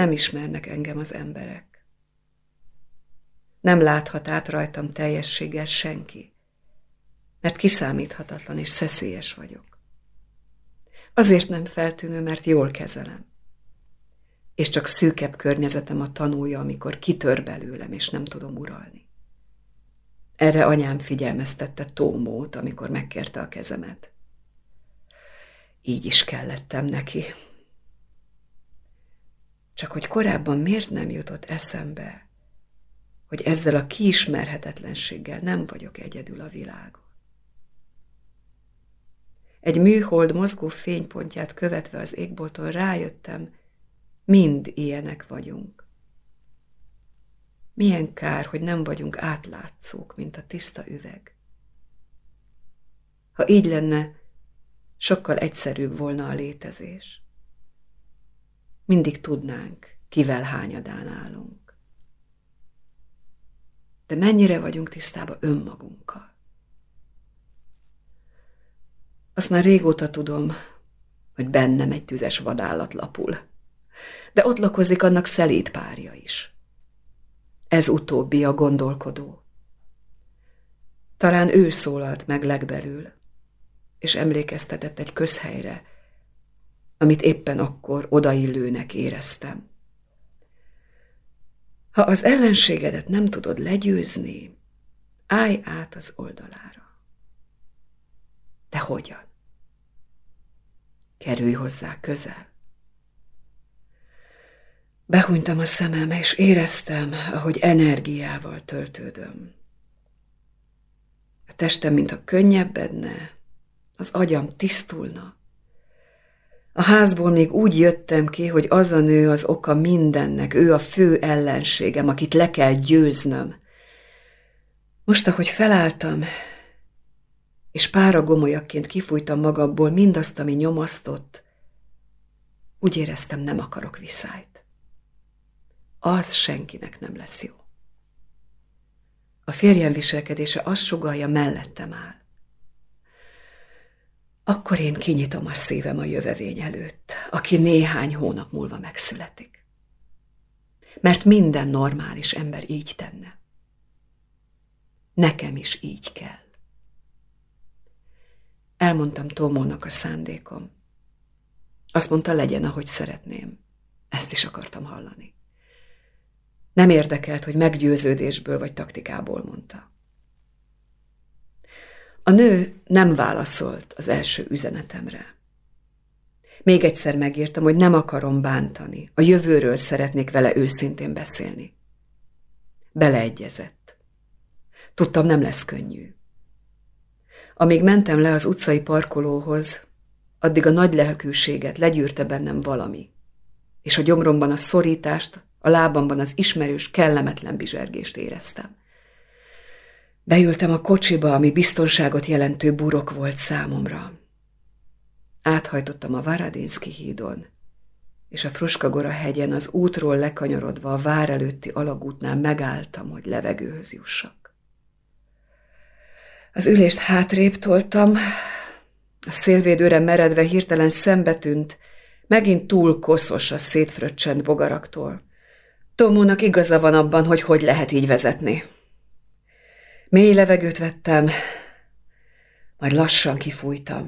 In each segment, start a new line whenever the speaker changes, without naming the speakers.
Nem ismernek engem az emberek. Nem láthat át rajtam teljességgel senki, mert kiszámíthatatlan és szeszélyes vagyok. Azért nem feltűnő, mert jól kezelem. És csak szűkebb környezetem a tanúja, amikor kitör belőlem, és nem tudom uralni. Erre anyám figyelmeztette Tómót, amikor megkérte a kezemet. Így is kellettem neki. Csak hogy korábban miért nem jutott eszembe, hogy ezzel a kiismerhetetlenséggel nem vagyok egyedül a világon. Egy műhold mozgó fénypontját követve az égbolton rájöttem, mind ilyenek vagyunk. Milyen kár, hogy nem vagyunk átlátszók, mint a tiszta üveg. Ha így lenne, sokkal egyszerűbb volna a létezés. Mindig tudnánk, kivel hányadán állunk. De mennyire vagyunk tisztában önmagunkkal? Azt már régóta tudom, hogy bennem egy tüzes vadállat lapul. De ott lakozik annak szelíd párja is. Ez utóbbi a gondolkodó. Talán ő szólalt meg legbelül, és emlékeztetett egy közhelyre, amit éppen akkor odaillőnek éreztem. Ha az ellenségedet nem tudod legyőzni, állj át az oldalára. De hogyan? Kerülj hozzá közel. Behunytam a szemem, és éreztem, ahogy energiával töltődöm. A testem, mint a könnyebbedne, az agyam tisztulna. A házból még úgy jöttem ki, hogy az a nő az oka mindennek, ő a fő ellenségem, akit le kell győznöm. Most, ahogy felálltam, és pára gomolyakként kifújtam magamból mindazt, ami nyomasztott, úgy éreztem, nem akarok viszályt. Az senkinek nem lesz jó. A férjem viselkedése azt sugalja, mellettem áll. Akkor én kinyitom a szívem a jövevény előtt, aki néhány hónap múlva megszületik. Mert minden normális ember így tenne. Nekem is így kell. Elmondtam Tomónak a szándékom. Azt mondta, legyen, ahogy szeretném. Ezt is akartam hallani. Nem érdekelt, hogy meggyőződésből vagy taktikából mondta. A nő nem válaszolt az első üzenetemre. Még egyszer megírtam, hogy nem akarom bántani, a jövőről szeretnék vele őszintén beszélni. Beleegyezett. Tudtam, nem lesz könnyű. Amíg mentem le az utcai parkolóhoz, addig a nagy lelkűséget legyűrte bennem valami, és a gyomromban a szorítást, a lábamban az ismerős, kellemetlen bizsergést éreztem. Beültem a kocsiba, ami biztonságot jelentő burok volt számomra. Áthajtottam a Varadinski hídon, és a Fruskagora hegyen az útról lekanyarodva a vár előtti alagútnál megálltam, hogy levegőhöz jussak. Az ülést hátrébb toltam, a szélvédőre meredve hirtelen szembetűnt, megint túl koszos a szétfröccsent bogaraktól. Tomónak igaza van abban, hogy hogy lehet így vezetni. Mély levegőt vettem, majd lassan kifújtam.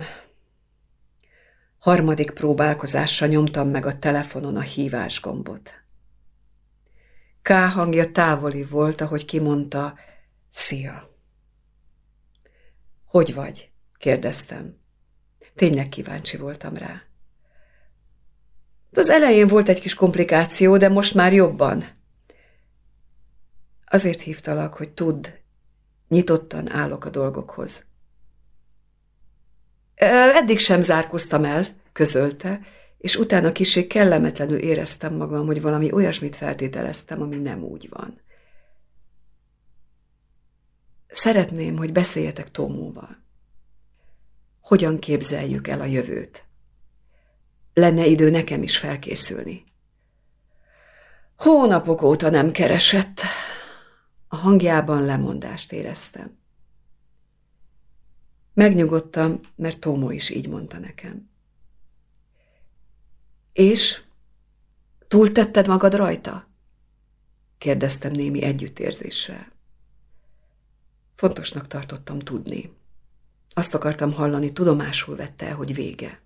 Harmadik próbálkozásra nyomtam meg a telefonon a hívás gombot. K hangja távoli volt, ahogy kimondta, szia. Hogy vagy? kérdeztem. Tényleg kíváncsi voltam rá. Az elején volt egy kis komplikáció, de most már jobban. Azért hívtalak, hogy tudd, Nyitottan állok a dolgokhoz. Eddig sem zárkoztam el, közölte, és utána kisé kellemetlenül éreztem magam, hogy valami olyasmit feltételeztem, ami nem úgy van. Szeretném, hogy beszéljetek Tomóval. Hogyan képzeljük el a jövőt? Lenne idő nekem is felkészülni. Hónapok óta nem keresett, a hangjában lemondást éreztem. Megnyugodtam, mert Tómo is így mondta nekem. És Túltetted magad rajta? kérdeztem némi együttérzéssel. Fontosnak tartottam tudni. Azt akartam hallani, tudomásul vette, hogy vége.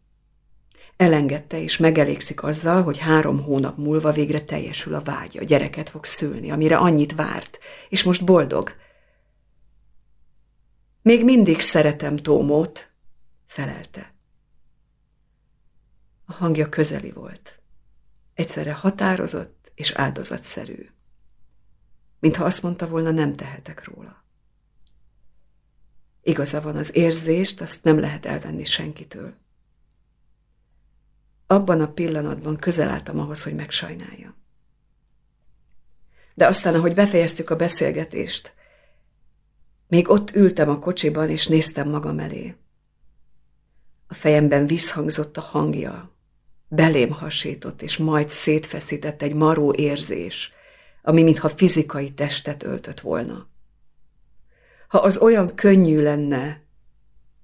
Elengedte és megelégszik azzal, hogy három hónap múlva végre teljesül a vágya, gyereket fog szülni, amire annyit várt, és most boldog. Még mindig szeretem Tómót, felelte. A hangja közeli volt. Egyszerre határozott és áldozatszerű. Mintha azt mondta volna, nem tehetek róla. Igaza van, az érzést, azt nem lehet elvenni senkitől. Abban a pillanatban közel álltam ahhoz, hogy megsajnáljam. De aztán, ahogy befejeztük a beszélgetést, még ott ültem a kocsiban, és néztem magam elé. A fejemben visszhangzott a hangja, belém hasított, és majd szétfeszített egy maró érzés, ami mintha fizikai testet öltött volna. Ha az olyan könnyű lenne,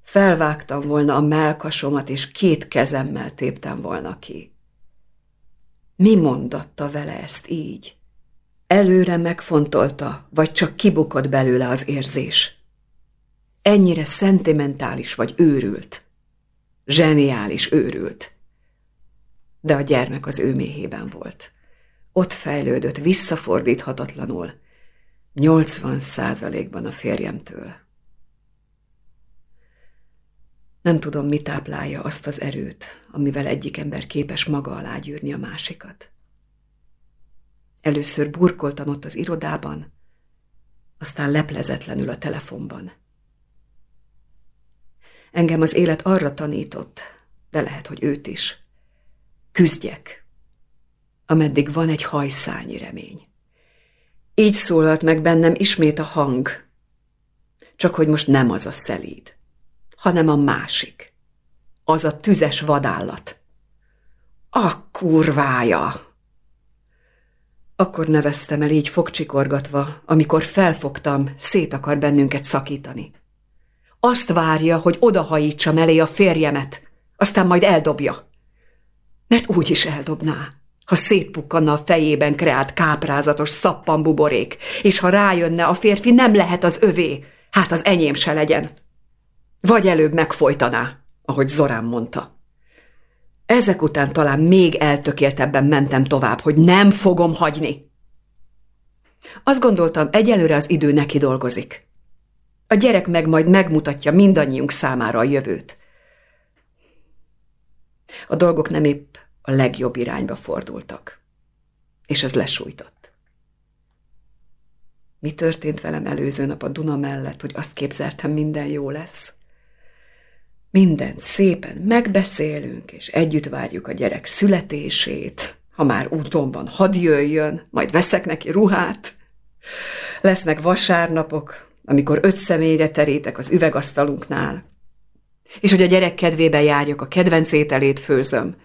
felvágtam volna a melkasomat, és két kezemmel téptem volna ki. Mi mondatta vele ezt így? Előre megfontolta, vagy csak kibukott belőle az érzés? Ennyire szentimentális vagy őrült. Zseniális őrült. De a gyermek az ő méhében volt. Ott fejlődött visszafordíthatatlanul, 80 százalékban a férjemtől. Nem tudom, mi táplálja azt az erőt, amivel egyik ember képes maga alá gyűrni a másikat. Először burkoltam ott az irodában, aztán leplezetlenül a telefonban. Engem az élet arra tanított, de lehet, hogy őt is. Küzdjek, ameddig van egy hajszányi remény. Így szólalt meg bennem ismét a hang, csak hogy most nem az a szelíd, hanem a másik, az a tüzes vadállat. A kurvája! Akkor neveztem el így fogcsikorgatva, amikor felfogtam, szét akar bennünket szakítani. Azt várja, hogy odahajítsam elé a férjemet, aztán majd eldobja. Mert úgy is eldobná ha szétpukkanna a fejében kreált káprázatos szappanbuborék, és ha rájönne a férfi nem lehet az övé, hát az enyém se legyen. Vagy előbb megfojtaná, ahogy Zorán mondta. Ezek után talán még eltökéltebben mentem tovább, hogy nem fogom hagyni. Azt gondoltam, egyelőre az idő neki dolgozik. A gyerek meg majd megmutatja mindannyiunk számára a jövőt. A dolgok nem épp a legjobb irányba fordultak. És ez lesújtott. Mi történt velem előző nap a Duna mellett, hogy azt képzeltem, minden jó lesz? Mindent szépen megbeszélünk, és együtt várjuk a gyerek születését. Ha már úton van, hadd jöjjön, majd veszek neki ruhát. Lesznek vasárnapok, amikor öt személyre terítek az üvegasztalunknál. És hogy a gyerek kedvébe járjak, a kedvenc ételét főzöm,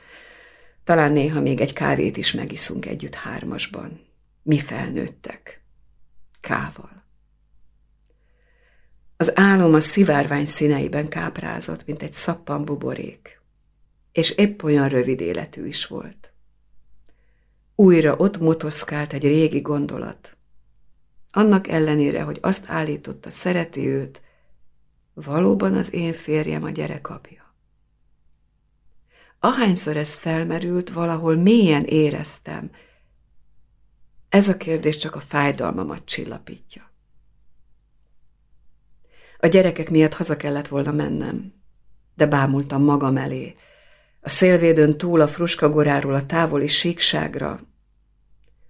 talán néha még egy kávét is megiszunk együtt hármasban. Mi felnőttek. Kával. Az álom a szivárvány színeiben káprázott, mint egy szappan buborék, és épp olyan rövid életű is volt. Újra ott motoszkált egy régi gondolat. Annak ellenére, hogy azt állította, szereti őt, valóban az én férjem a gyerek apja. Ahányszor ez felmerült, valahol mélyen éreztem. Ez a kérdés csak a fájdalmamat csillapítja. A gyerekek miatt haza kellett volna mennem, de bámultam magam elé. A szélvédőn túl a fruskagoráról a távoli síkságra,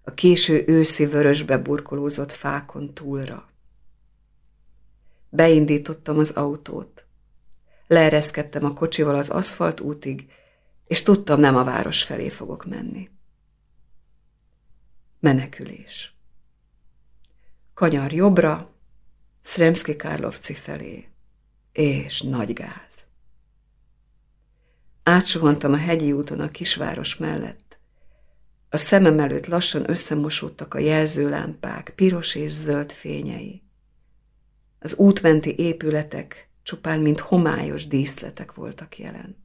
a késő őszi vörösbe burkolózott fákon túlra. Beindítottam az autót. Leereszkedtem a kocsival az aszfalt útig, és tudtam, nem a város felé fogok menni. Menekülés. Kanyar jobbra, Szremszki Kárlovci felé, és nagy gáz. Átsuhantam a hegyi úton a kisváros mellett. A szemem előtt lassan összemosódtak a jelzőlámpák, piros és zöld fényei. Az útmenti épületek csupán, mint homályos díszletek voltak jelen.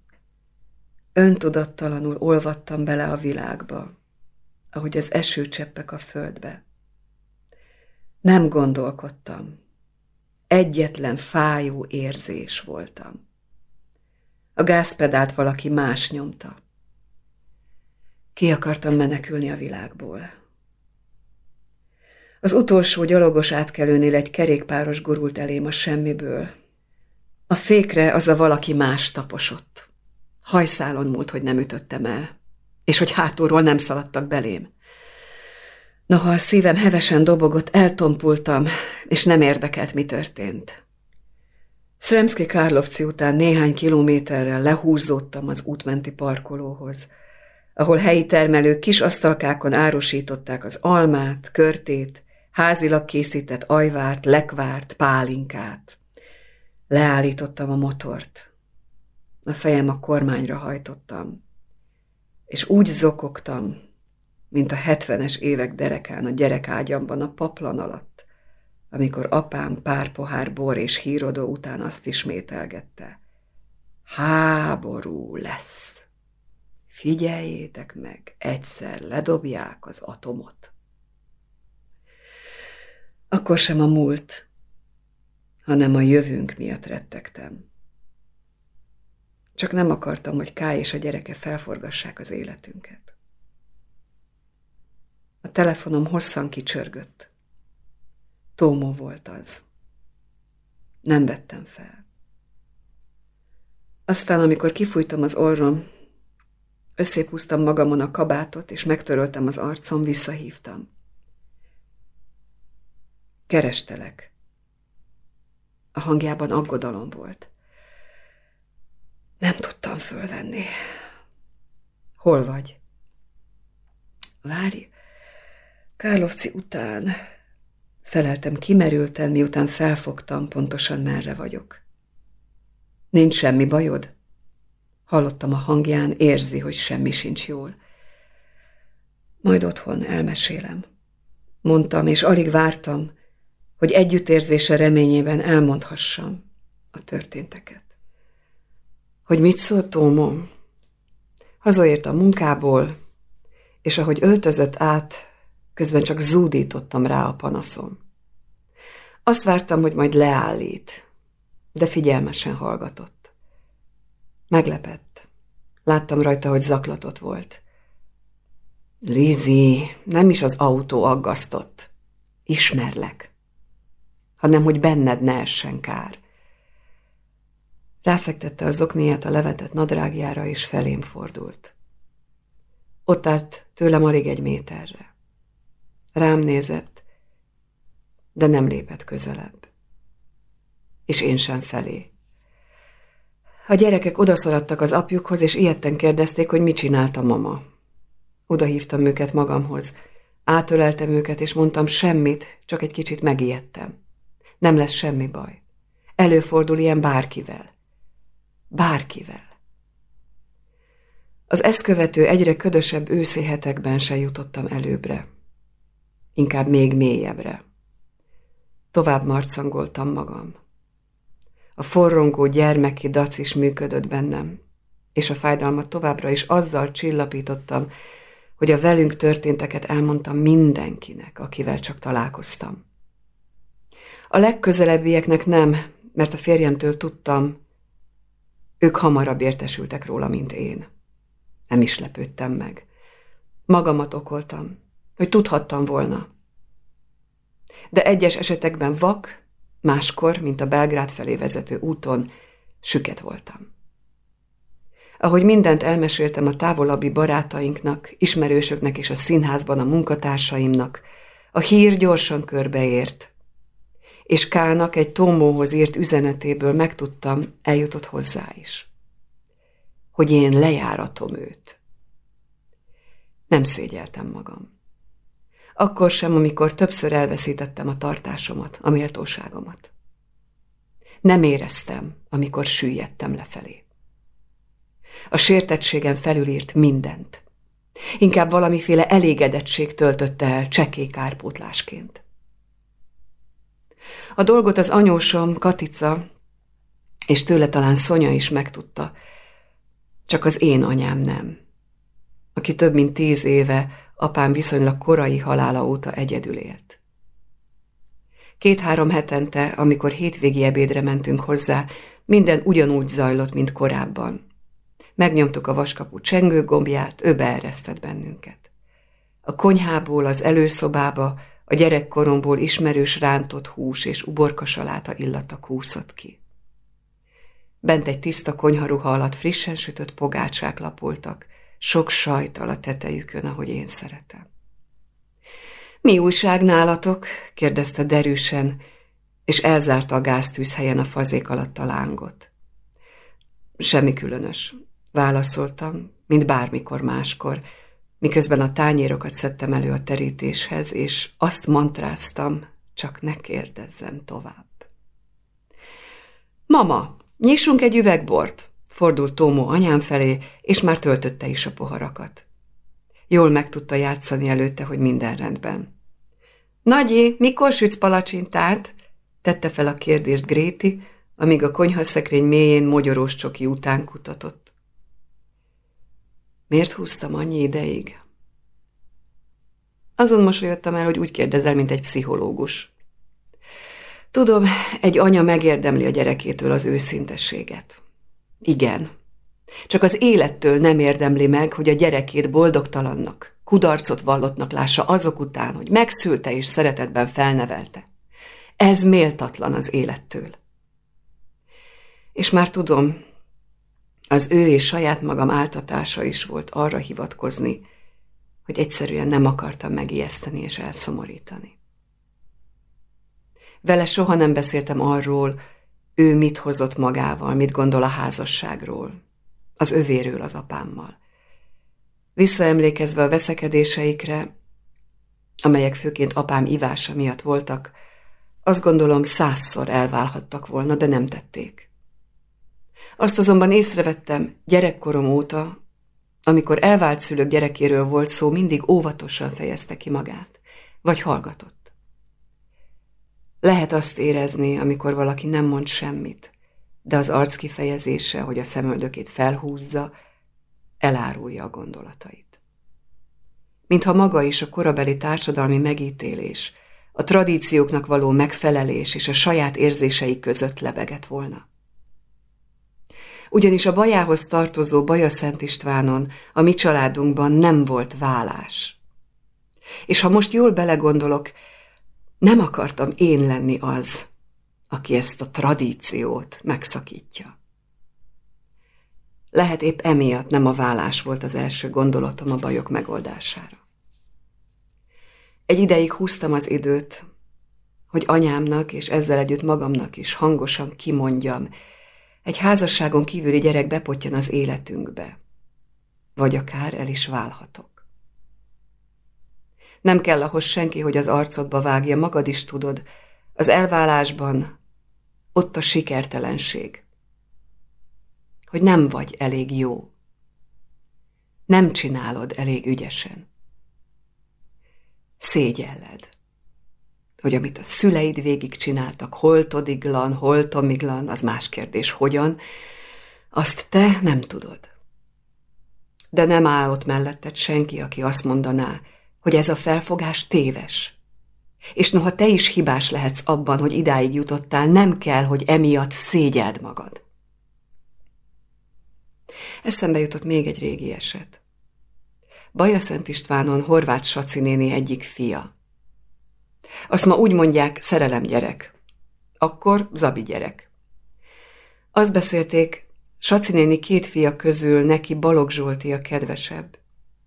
Öntudattalanul olvadtam bele a világba. ahogy az esőcseppek a földbe. Nem gondolkodtam. Egyetlen fájó érzés voltam. A gázpedált valaki más nyomta. Ki akartam menekülni a világból. Az utolsó gyalogos átkelőnél egy kerékpáros gurult elém a semmiből. A fékre az a valaki más taposott. Hajszálon múlt, hogy nem ütöttem el, és hogy hátulról nem szaladtak belém. Noha a szívem hevesen dobogott, eltompultam, és nem érdekelt, mi történt. Szremszki Kárlovci után néhány kilométerrel lehúzódtam az útmenti parkolóhoz, ahol helyi termelők kis asztalkákon árusították az almát, körtét, házilag készített ajvárt, lekvárt, pálinkát. Leállítottam a motort. A fejem a kormányra hajtottam, és úgy zokogtam, mint a hetvenes évek derekán a gyerekágyamban a paplan alatt, amikor apám pár pohár bor és hírodó után azt ismételgette. Háború lesz. Figyeljétek meg, egyszer ledobják az atomot. Akkor sem a múlt, hanem a jövőnk miatt rettegtem. Csak nem akartam, hogy Ká és a gyereke felforgassák az életünket. A telefonom hosszan kicsörgött. Tómó volt az. Nem vettem fel. Aztán, amikor kifújtam az orrom, összépúztam magamon a kabátot, és megtöröltem az arcom, visszahívtam. Kerestelek. A hangjában aggodalom volt. Nem tudtam fölvenni. Hol vagy? Várj, Kárlovci után. Feleltem kimerülten, miután felfogtam pontosan merre vagyok. Nincs semmi bajod? Hallottam a hangján, érzi, hogy semmi sincs jól. Majd otthon elmesélem. Mondtam, és alig vártam, hogy együttérzése reményében elmondhassam a történteket. Hogy mit szólt Tómom? Hazaért a munkából, és ahogy öltözött át, közben csak zúdítottam rá a panaszom. Azt vártam, hogy majd leállít, de figyelmesen hallgatott. Meglepett. Láttam rajta, hogy zaklatott volt. Lizi, nem is az autó aggasztott. Ismerlek. Hanem, hogy benned ne essen kár. Ráfektette az okniát a levetett nadrágjára, és felém fordult. Ott állt tőlem alig egy méterre. Rám nézett, de nem lépett közelebb. És én sem felé. A gyerekek odaszaladtak az apjukhoz, és ilyetten kérdezték, hogy mit csinált a mama. Oda hívtam őket magamhoz. Átöleltem őket, és mondtam semmit, csak egy kicsit megijedtem. Nem lesz semmi baj. Előfordul ilyen bárkivel. Bárkivel. Az ezt követő egyre ködösebb őszi hetekben se jutottam előbbre. Inkább még mélyebbre. Tovább marcangoltam magam. A forrongó gyermeki dac is működött bennem, és a fájdalmat továbbra is azzal csillapítottam, hogy a velünk történteket elmondtam mindenkinek, akivel csak találkoztam. A legközelebbieknek nem, mert a férjemtől tudtam, ők hamarabb értesültek róla, mint én. Nem is lepődtem meg. Magamat okoltam, hogy tudhattam volna. De egyes esetekben vak, máskor, mint a Belgrád felé vezető úton, süket voltam. Ahogy mindent elmeséltem a távolabbi barátainknak, ismerősöknek és a színházban a munkatársaimnak, a hír gyorsan körbeért, és Kának egy Tomóhoz írt üzenetéből megtudtam, eljutott hozzá is. Hogy én lejáratom őt. Nem szégyeltem magam. Akkor sem, amikor többször elveszítettem a tartásomat, a méltóságomat. Nem éreztem, amikor süllyedtem lefelé. A sértettségen felülírt mindent. Inkább valamiféle elégedettség töltötte el csekély kárpótlásként. A dolgot az anyósom, Katica, és tőle talán Szonya is megtudta, csak az én anyám nem, aki több mint tíz éve apám viszonylag korai halála óta egyedül élt. Két-három hetente, amikor hétvégi ebédre mentünk hozzá, minden ugyanúgy zajlott, mint korábban. Megnyomtuk a vaskapu csengőgombját, ő beeresztett bennünket. A konyhából az előszobába a gyerekkoromból ismerős rántott hús és uborkasaláta illata kúszott ki. Bent egy tiszta konyharuha alatt frissen sütött pogácsák lapultak, sok sajtal a tetejükön, ahogy én szeretem. Mi újság nálatok? kérdezte derűsen, és elzárta a gáztűzhelyen a fazék alatt a lángot. Semmi különös, válaszoltam, mint bármikor máskor, miközben a tányérokat szedtem elő a terítéshez, és azt mantráztam, csak ne kérdezzen tovább. Mama, nyissunk egy üvegbort, fordult Tómó anyám felé, és már töltötte is a poharakat. Jól meg tudta játszani előtte, hogy minden rendben. Nagyi, mikor sütsz palacsintát? tette fel a kérdést Gréti, amíg a konyhaszekrény mélyén mogyorós csoki után kutatott. Miért húztam annyi ideig? Azon mosolyodtam el, hogy úgy kérdezel, mint egy pszichológus. Tudom, egy anya megérdemli a gyerekétől az őszintességet. Igen. Csak az élettől nem érdemli meg, hogy a gyerekét boldogtalannak, kudarcot vallottnak lássa azok után, hogy megszülte és szeretetben felnevelte. Ez méltatlan az élettől. És már tudom, az ő és saját magam áltatása is volt arra hivatkozni, hogy egyszerűen nem akartam megijeszteni és elszomorítani. Vele soha nem beszéltem arról, ő mit hozott magával, mit gondol a házasságról, az övéről az apámmal. Visszaemlékezve a veszekedéseikre, amelyek főként apám ivása miatt voltak, azt gondolom százszor elválhattak volna, de nem tették. Azt azonban észrevettem gyerekkorom óta, amikor elvált szülők gyerekéről volt szó, mindig óvatosan fejezte ki magát, vagy hallgatott. Lehet azt érezni, amikor valaki nem mond semmit, de az arc kifejezése, hogy a szemöldökét felhúzza, elárulja a gondolatait. Mintha maga is a korabeli társadalmi megítélés, a tradícióknak való megfelelés és a saját érzései között lebegett volna ugyanis a bajához tartozó Baja Szent Istvánon a mi családunkban nem volt vállás. És ha most jól belegondolok, nem akartam én lenni az, aki ezt a tradíciót megszakítja. Lehet épp emiatt nem a vállás volt az első gondolatom a bajok megoldására. Egy ideig húztam az időt, hogy anyámnak és ezzel együtt magamnak is hangosan kimondjam, egy házasságon kívüli gyerek bepottyan az életünkbe, vagy akár el is válhatok. Nem kell ahhoz senki, hogy az arcodba vágja, magad is tudod, az elválásban ott a sikertelenség, hogy nem vagy elég jó, nem csinálod elég ügyesen. Szégyelled hogy amit a szüleid végig csináltak, hol todiglan, hol tomiglan, az más kérdés, hogyan, azt te nem tudod. De nem áll ott melletted senki, aki azt mondaná, hogy ez a felfogás téves. És noha te is hibás lehetsz abban, hogy idáig jutottál, nem kell, hogy emiatt szégyeld magad. Eszembe jutott még egy régi eset. Baja Szent Istvánon Horváth Saci néni egyik fia. Azt ma úgy mondják, szerelem gyerek. Akkor Zabi gyerek. Azt beszélték, Saci néni két fia közül neki Balog Zsolti a kedvesebb,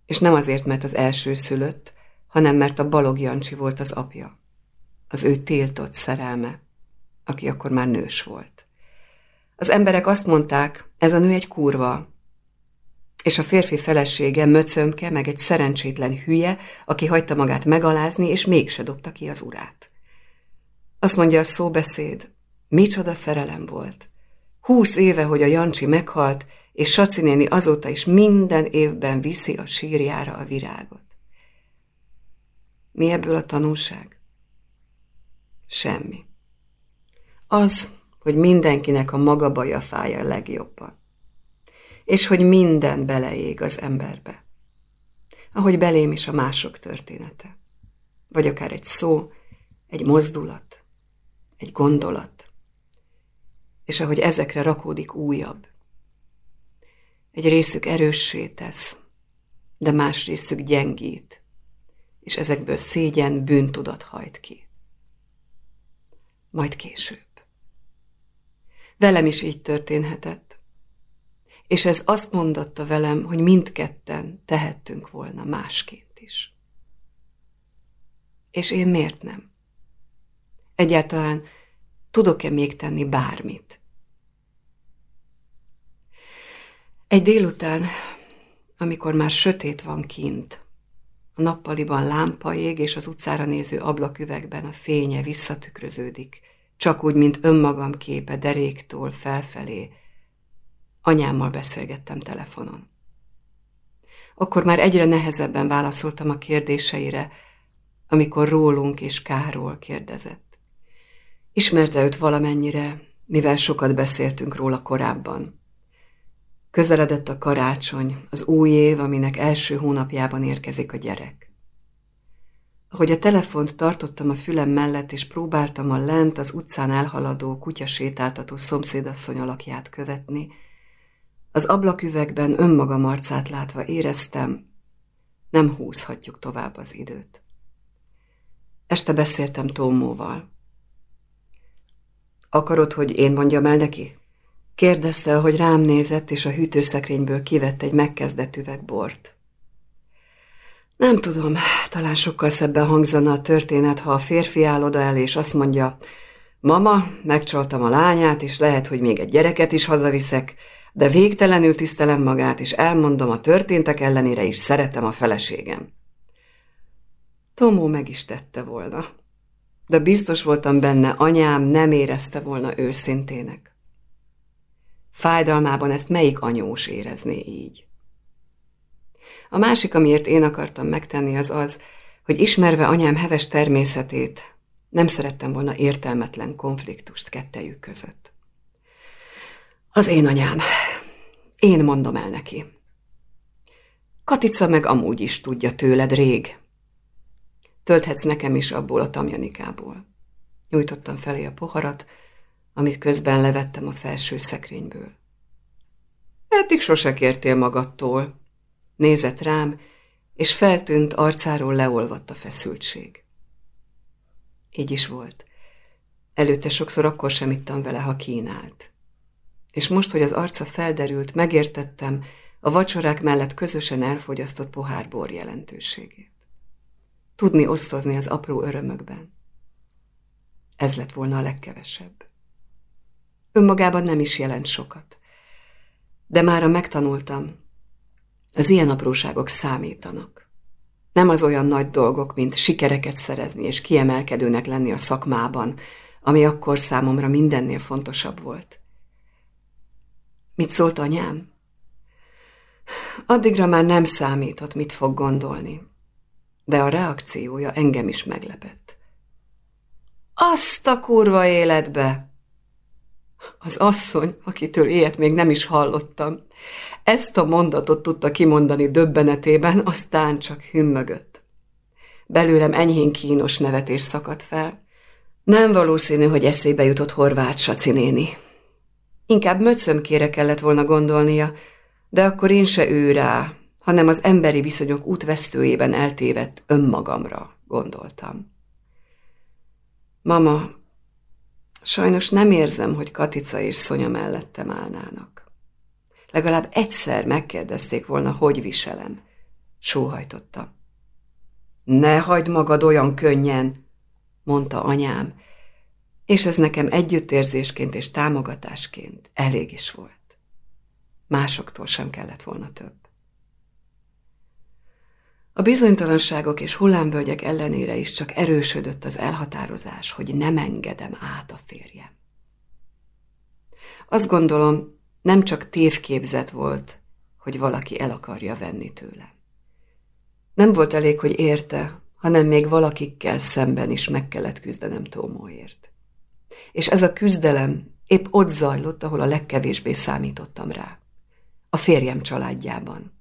és nem azért, mert az első szülött, hanem mert a Balog Jancsi volt az apja. Az ő tiltott szerelme, aki akkor már nős volt. Az emberek azt mondták, ez a nő egy kurva, és a férfi felesége möcömke, meg egy szerencsétlen hülye, aki hagyta magát megalázni, és mégse dobta ki az urát. Azt mondja a szóbeszéd, micsoda szerelem volt. Húsz éve, hogy a Jancsi meghalt, és Saci néni azóta is minden évben viszi a sírjára a virágot. Mi ebből a tanulság? Semmi. Az, hogy mindenkinek a maga baja fája legjobban és hogy minden beleég az emberbe. ahogy belém is a mások története. Vagy akár egy szó, egy mozdulat, egy gondolat, és ahogy ezekre rakódik újabb. Egy részük erőssé tesz, de más részük gyengít, és ezekből szégyen, bűntudat hajt ki. Majd később. Velem is így történhetett. És ez azt mondatta velem, hogy mindketten tehettünk volna másként is. És én miért nem? Egyáltalán tudok-e még tenni bármit? Egy délután, amikor már sötét van kint, a nappaliban lámpa ég, és az utcára néző ablaküvegben a fénye visszatükröződik, csak úgy, mint önmagam képe deréktól felfelé. Anyámmal beszélgettem telefonon. Akkor már egyre nehezebben válaszoltam a kérdéseire, amikor rólunk és Káról kérdezett. Ismerte őt valamennyire, mivel sokat beszéltünk róla korábban. Közeledett a karácsony, az új év, aminek első hónapjában érkezik a gyerek. Ahogy a telefont tartottam a fülem mellett, és próbáltam a lent az utcán elhaladó, kutyasétáltató szomszédasszony alakját követni, az ablaküvegben önmagam arcát látva éreztem, nem húzhatjuk tovább az időt. Este beszéltem Tómóval. Akarod, hogy én mondjam el neki? Kérdezte, ahogy rám nézett, és a hűtőszekrényből kivett egy megkezdett üveg. Nem tudom, talán sokkal szebben hangzana a történet, ha a férfi áll oda el, és azt mondja, mama, megcsaltam a lányát, és lehet, hogy még egy gyereket is hazaviszek, de végtelenül tisztelem magát, és elmondom a történtek ellenére is szeretem a feleségem. Tomó meg is tette volna, de biztos voltam benne, anyám nem érezte volna őszintének. Fájdalmában ezt melyik anyós érezné így? A másik, amiért én akartam megtenni, az az, hogy ismerve anyám heves természetét, nem szerettem volna értelmetlen konfliktust kettejük között. Az én anyám. Én mondom el neki. Katica meg amúgy is tudja tőled rég. Tölthetsz nekem is abból a tamjanikából. Nyújtottam felé a poharat, amit közben levettem a felső szekrényből. Eddig sose kértél magadtól. Nézett rám, és feltűnt arcáról leolvadt a feszültség. Így is volt. Előtte sokszor akkor sem ittam vele, ha kínált. És most, hogy az arca felderült, megértettem a vacsorák mellett közösen elfogyasztott pohárbor jelentőségét. Tudni osztozni az apró örömökben. Ez lett volna a legkevesebb. Önmagában nem is jelent sokat. De mára megtanultam, az ilyen apróságok számítanak. Nem az olyan nagy dolgok, mint sikereket szerezni és kiemelkedőnek lenni a szakmában, ami akkor számomra mindennél fontosabb volt. Mit szólt anyám? Addigra már nem számított, mit fog gondolni, de a reakciója engem is meglepett. Azt a kurva életbe! Az asszony, akitől ilyet még nem is hallottam, ezt a mondatot tudta kimondani döbbenetében, aztán csak hümmögött. Belőlem enyhén kínos nevetés szakadt fel. Nem valószínű, hogy eszébe jutott Horváth Saci néni. Inkább möcömkére kellett volna gondolnia, de akkor én se ő rá, hanem az emberi viszonyok útvesztőjében eltévedt önmagamra gondoltam. Mama, Sajnos nem érzem, hogy Katica és Szonya mellettem állnának. Legalább egyszer megkérdezték volna, hogy viselem. Sóhajtotta. Ne hagyd magad olyan könnyen, mondta anyám, és ez nekem együttérzésként és támogatásként elég is volt. Másoktól sem kellett volna több. A bizonytalanságok és hullámvölgyek ellenére is csak erősödött az elhatározás, hogy nem engedem át a férjem. Azt gondolom, nem csak tévképzet volt, hogy valaki el akarja venni tőlem. Nem volt elég, hogy érte, hanem még valakikkel szemben is meg kellett küzdenem Tómóért. És ez a küzdelem épp ott zajlott, ahol a legkevésbé számítottam rá. A férjem családjában.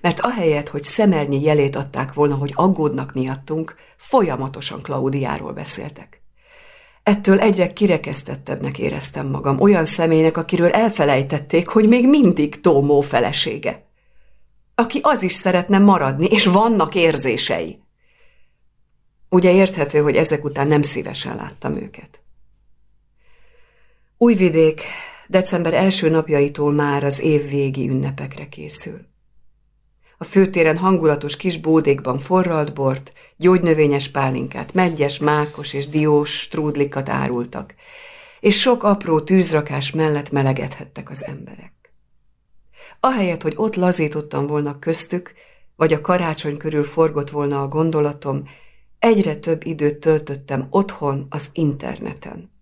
Mert ahelyett, hogy szemernyi jelét adták volna, hogy aggódnak miattunk, folyamatosan Klaudiáról beszéltek. Ettől egyre kirekesztettebbnek éreztem magam, olyan személynek, akiről elfelejtették, hogy még mindig Tómó felesége. Aki az is szeretne maradni, és vannak érzései. Ugye érthető, hogy ezek után nem szívesen láttam őket. Újvidék december első napjaitól már az év végi ünnepekre készül. A főtéren hangulatos kis bódékban forralt bort, gyógynövényes pálinkát, megyes, mákos és diós strúdlikat árultak, és sok apró tűzrakás mellett melegedhettek az emberek. Ahelyett, hogy ott lazítottam volna köztük, vagy a karácsony körül forgott volna a gondolatom, egyre több időt töltöttem otthon az interneten.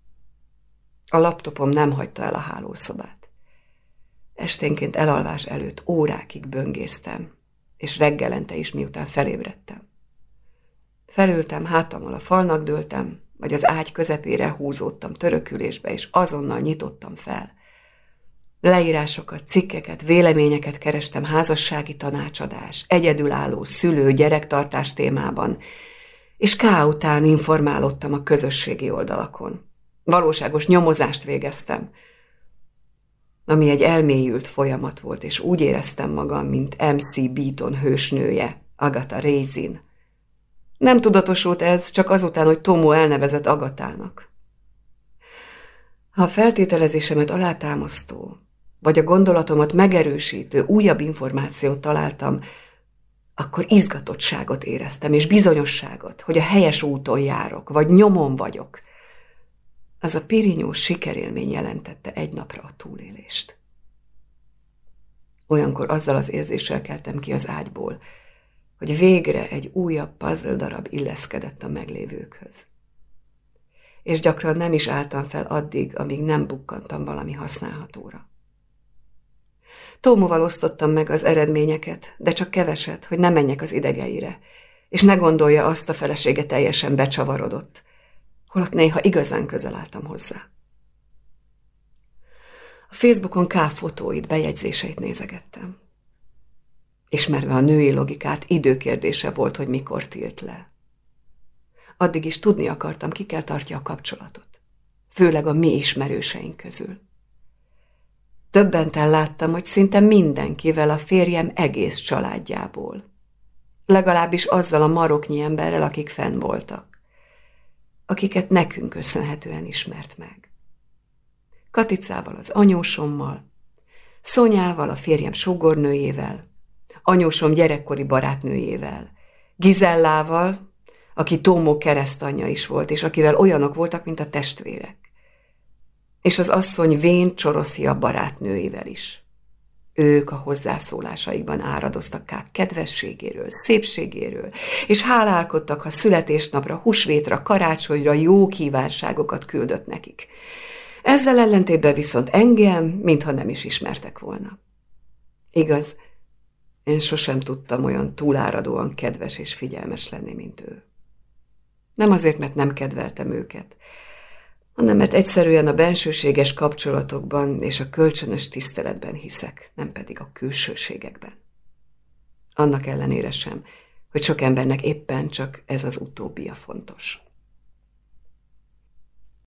A laptopom nem hagyta el a hálószobát. Esténként elalvás előtt órákig böngésztem, és reggelente is miután felébredtem. Felültem, hátammal a falnak dőltem, vagy az ágy közepére húzódtam törökülésbe, és azonnal nyitottam fel. Leírásokat, cikkeket, véleményeket kerestem házassági tanácsadás, egyedülálló szülő, gyerektartás témában, és ká után informálódtam a közösségi oldalakon. Valóságos nyomozást végeztem, ami egy elmélyült folyamat volt, és úgy éreztem magam, mint MC Beaton hősnője, Agatha Raisin. Nem tudatosult ez, csak azután, hogy Tomó elnevezett Agatának. Ha a feltételezésemet alátámasztó, vagy a gondolatomat megerősítő újabb információt találtam, akkor izgatottságot éreztem, és bizonyosságot, hogy a helyes úton járok, vagy nyomon vagyok. Az a pirinyós sikerélmény jelentette egy napra a túlélést. Olyankor azzal az érzéssel keltem ki az ágyból, hogy végre egy újabb puzzle darab illeszkedett a meglévőkhöz. És gyakran nem is álltam fel addig, amíg nem bukkantam valami használhatóra. Tómóval osztottam meg az eredményeket, de csak keveset, hogy ne menjek az idegeire, és ne gondolja azt a felesége teljesen becsavarodott, holott néha igazán közel álltam hozzá. A Facebookon K fotóit, bejegyzéseit nézegettem. Ismerve a női logikát, időkérdése volt, hogy mikor tilt le. Addig is tudni akartam, kikkel tartja a kapcsolatot. Főleg a mi ismerőseink közül. Többenten láttam, hogy szinte mindenkivel a férjem egész családjából. Legalábbis azzal a maroknyi emberrel, akik fenn voltak. Akiket nekünk köszönhetően ismert meg. Katicával az anyósommal, Szonyával, a férjem sógornőjével, anyósom gyerekkori barátnőjével, Gizellával, aki Tómó keresztanyja is volt, és akivel olyanok voltak, mint a testvérek és az asszony vén csoroszia barátnőivel is. Ők a hozzászólásaikban áradoztak Kák kedvességéről, szépségéről, és hálálkodtak, ha születésnapra, húsvétra, karácsonyra jó kívánságokat küldött nekik. Ezzel ellentétben viszont engem, mintha nem is ismertek volna. Igaz, én sosem tudtam olyan túláradóan kedves és figyelmes lenni, mint ő. Nem azért, mert nem kedveltem őket, hanem mert egyszerűen a bensőséges kapcsolatokban és a kölcsönös tiszteletben hiszek, nem pedig a külsőségekben. Annak ellenére sem, hogy sok embernek éppen csak ez az utóbbi a fontos.